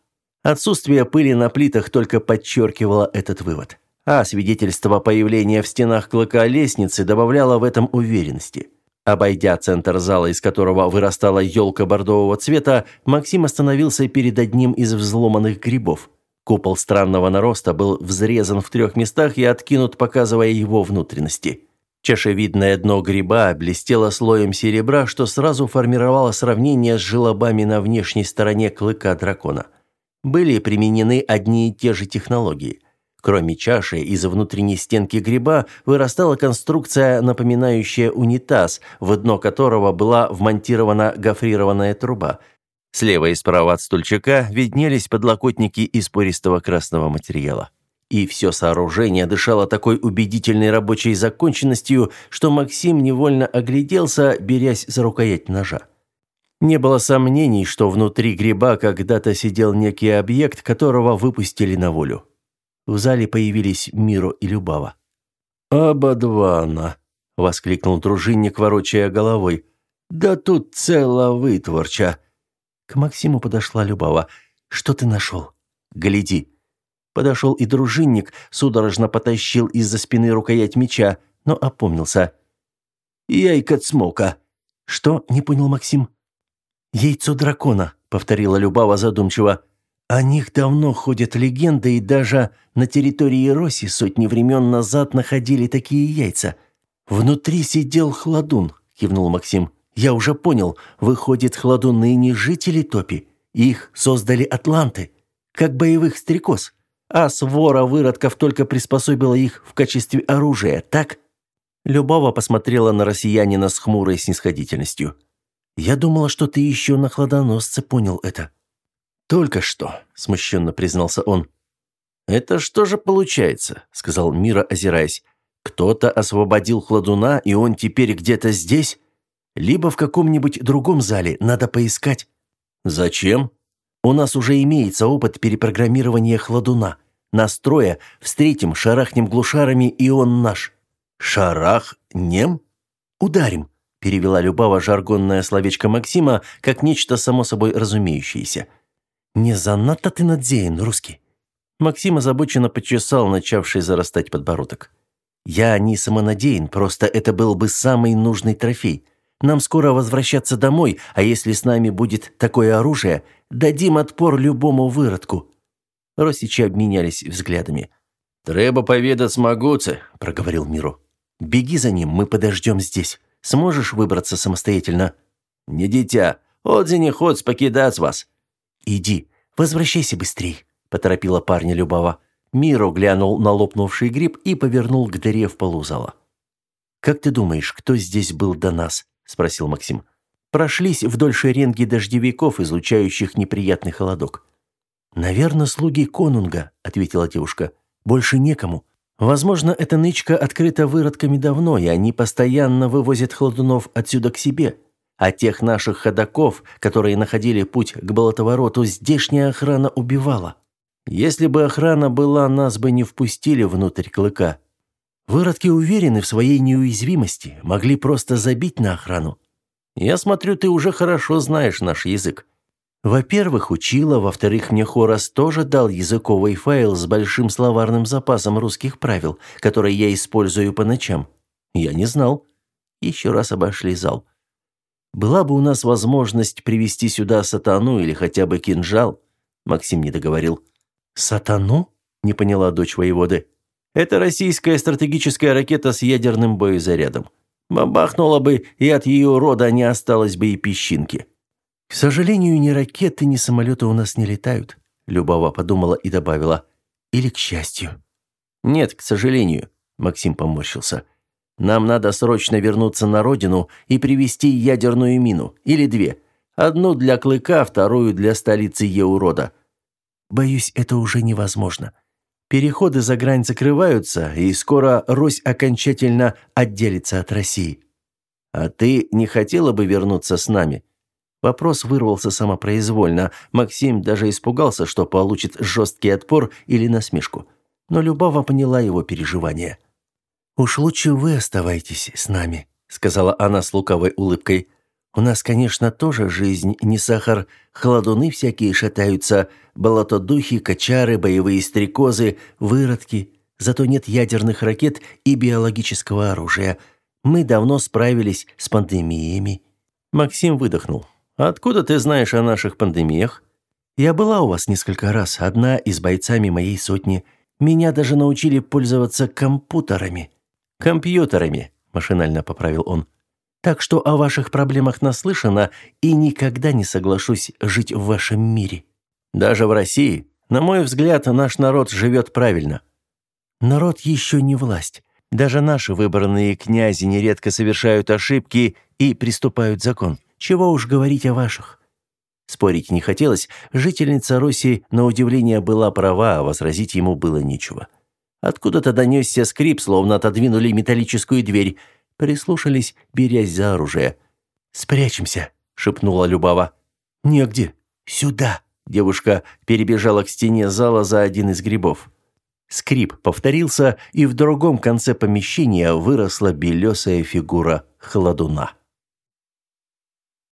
Отсутствие пыли на плитах только подчеркивало этот вывод. А свидетельство появления в стенах клыка лестницы добавляло в этом уверенности. Обойдя центр зала, из которого вырастала елка бордового цвета, Максим остановился перед одним из взломанных грибов – Купол странного нароста был взрезан в трех местах и откинут, показывая его внутренности. Чашевидное дно гриба блестело слоем серебра, что сразу формировало сравнение с желобами на внешней стороне клыка дракона. Были применены одни и те же технологии. Кроме чаши, из внутренней стенки гриба вырастала конструкция, напоминающая унитаз, в дно которого была вмонтирована гофрированная труба, Слева и справа от стульчика виднелись подлокотники из пористого красного материала. И все сооружение дышало такой убедительной рабочей законченностью, что Максим невольно огляделся, берясь за рукоять ножа. Не было сомнений, что внутри гриба когда-то сидел некий объект, которого выпустили на волю. В зале появились Миро и Любава. «Абадвана!» — воскликнул дружинник, ворочая головой. «Да тут цело вытворча!» К Максиму подошла Любава. «Что ты нашел?» «Гляди». Подошел и дружинник, судорожно потащил из-за спины рукоять меча, но опомнился. «Яйка цмока». «Что?» – не понял Максим. «Яйцо дракона», – повторила Любава задумчиво. «О них давно ходят легенды, и даже на территории Роси сотни времен назад находили такие яйца. Внутри сидел хладун», – кивнул Максим. Я уже понял, выходит, хладуны не жители Топи. Их создали атланты, как боевых стрекоз. А свора выродков только приспособила их в качестве оружия, так? Любава посмотрела на россиянина с хмурой снисходительностью. «Я думала, что ты еще на хладоносце понял это». «Только что», — смущенно признался он. «Это что же получается?» — сказал Мира, озираясь. «Кто-то освободил хладуна, и он теперь где-то здесь?» Либо в каком-нибудь другом зале надо поискать. Зачем? У нас уже имеется опыт перепрограммирования хладуна. Настроя, встретим, шарахнем глушарами, и он наш. Шарах нем? Ударим, перевела Любава жаргонное словечко Максима как нечто само собой разумеющееся. Не занадто ты надеян, русский. Максим озабоченно почесал начавший зарастать подбородок. Я не самонадеян, просто это был бы самый нужный трофей. Нам скоро возвращаться домой, а если с нами будет такое оружие, дадим отпор любому выродку». Росичи обменялись взглядами. «Треба поведать смогуце», — проговорил Миру. «Беги за ним, мы подождем здесь. Сможешь выбраться самостоятельно?» «Не дитя. Отзи не ход покидать вас». «Иди, возвращайся быстрей», — поторопила парня Любава. Миру глянул на лопнувший гриб и повернул к дыре в полу зала. «Как ты думаешь, кто здесь был до нас?» Спросил Максим. Прошлись вдоль шеренги дождевиков, излучающих неприятный холодок. Наверное, слуги Конунга, ответила девушка. Больше некому. Возможно, эта нычка открыта выродками давно, и они постоянно вывозят хладунов отсюда к себе. А тех наших ходаков, которые находили путь к болотовороту, здешняя охрана убивала. Если бы охрана была, нас бы не впустили внутрь клыка. Выродки уверены в своей неуязвимости, могли просто забить на охрану. Я смотрю, ты уже хорошо знаешь наш язык. Во-первых, учила, во-вторых, мне Хорас тоже дал языковый файл с большим словарным запасом русских правил, которые я использую по ночам. Я не знал. Еще раз обошли зал. Была бы у нас возможность привести сюда сатану или хотя бы кинжал, Максим не договорил. Сатану? Не поняла дочь воеводы. Это российская стратегическая ракета с ядерным боезарядом. Бабахнула бы, и от ее рода не осталось бы и песчинки. К сожалению, ни ракеты, ни самолеты у нас не летают, Любава подумала и добавила: или к счастью. Нет, к сожалению, Максим поморщился. Нам надо срочно вернуться на родину и привезти ядерную мину или две. Одну для Клыка, вторую для столицы Еурода. Боюсь, это уже невозможно. Переходы за грань закрываются, и скоро Русь окончательно отделится от России. А ты не хотела бы вернуться с нами? Вопрос вырвался самопроизвольно. Максим даже испугался, что получит жесткий отпор или насмешку. Но Любава поняла его переживания. «Уж лучше вы оставайтесь с нами», — сказала она с лукавой улыбкой. «У нас, конечно, тоже жизнь не сахар. Холодуны всякие шатаются, болотодухи, качары, боевые стрекозы, выродки. Зато нет ядерных ракет и биологического оружия. Мы давно справились с пандемиями». Максим выдохнул. Откуда ты знаешь о наших пандемиях? Я была у вас несколько раз, одна из бойцами моей сотни. Меня даже научили пользоваться компьютерами. Компьютерами, машинально поправил он. Так что о ваших проблемах наслышано и никогда не соглашусь жить в вашем мире. Даже в России, на мой взгляд, наш народ живет правильно. Народ еще не власть. Даже наши выбранные князи нередко совершают ошибки и приступают закон. Чего уж говорить о ваших. Спорить не хотелось, жительница Руси на удивление была права, а возразить ему было нечего. Откуда-то донесся скрип, словно отодвинули металлическую дверь. Прислушались, берясь за оружие. «Спрячемся», — шепнула Любава. «Негде. Сюда». Девушка перебежала к стене зала за один из грибов. Скрип повторился, и в другом конце помещения выросла белесая фигура хладуна.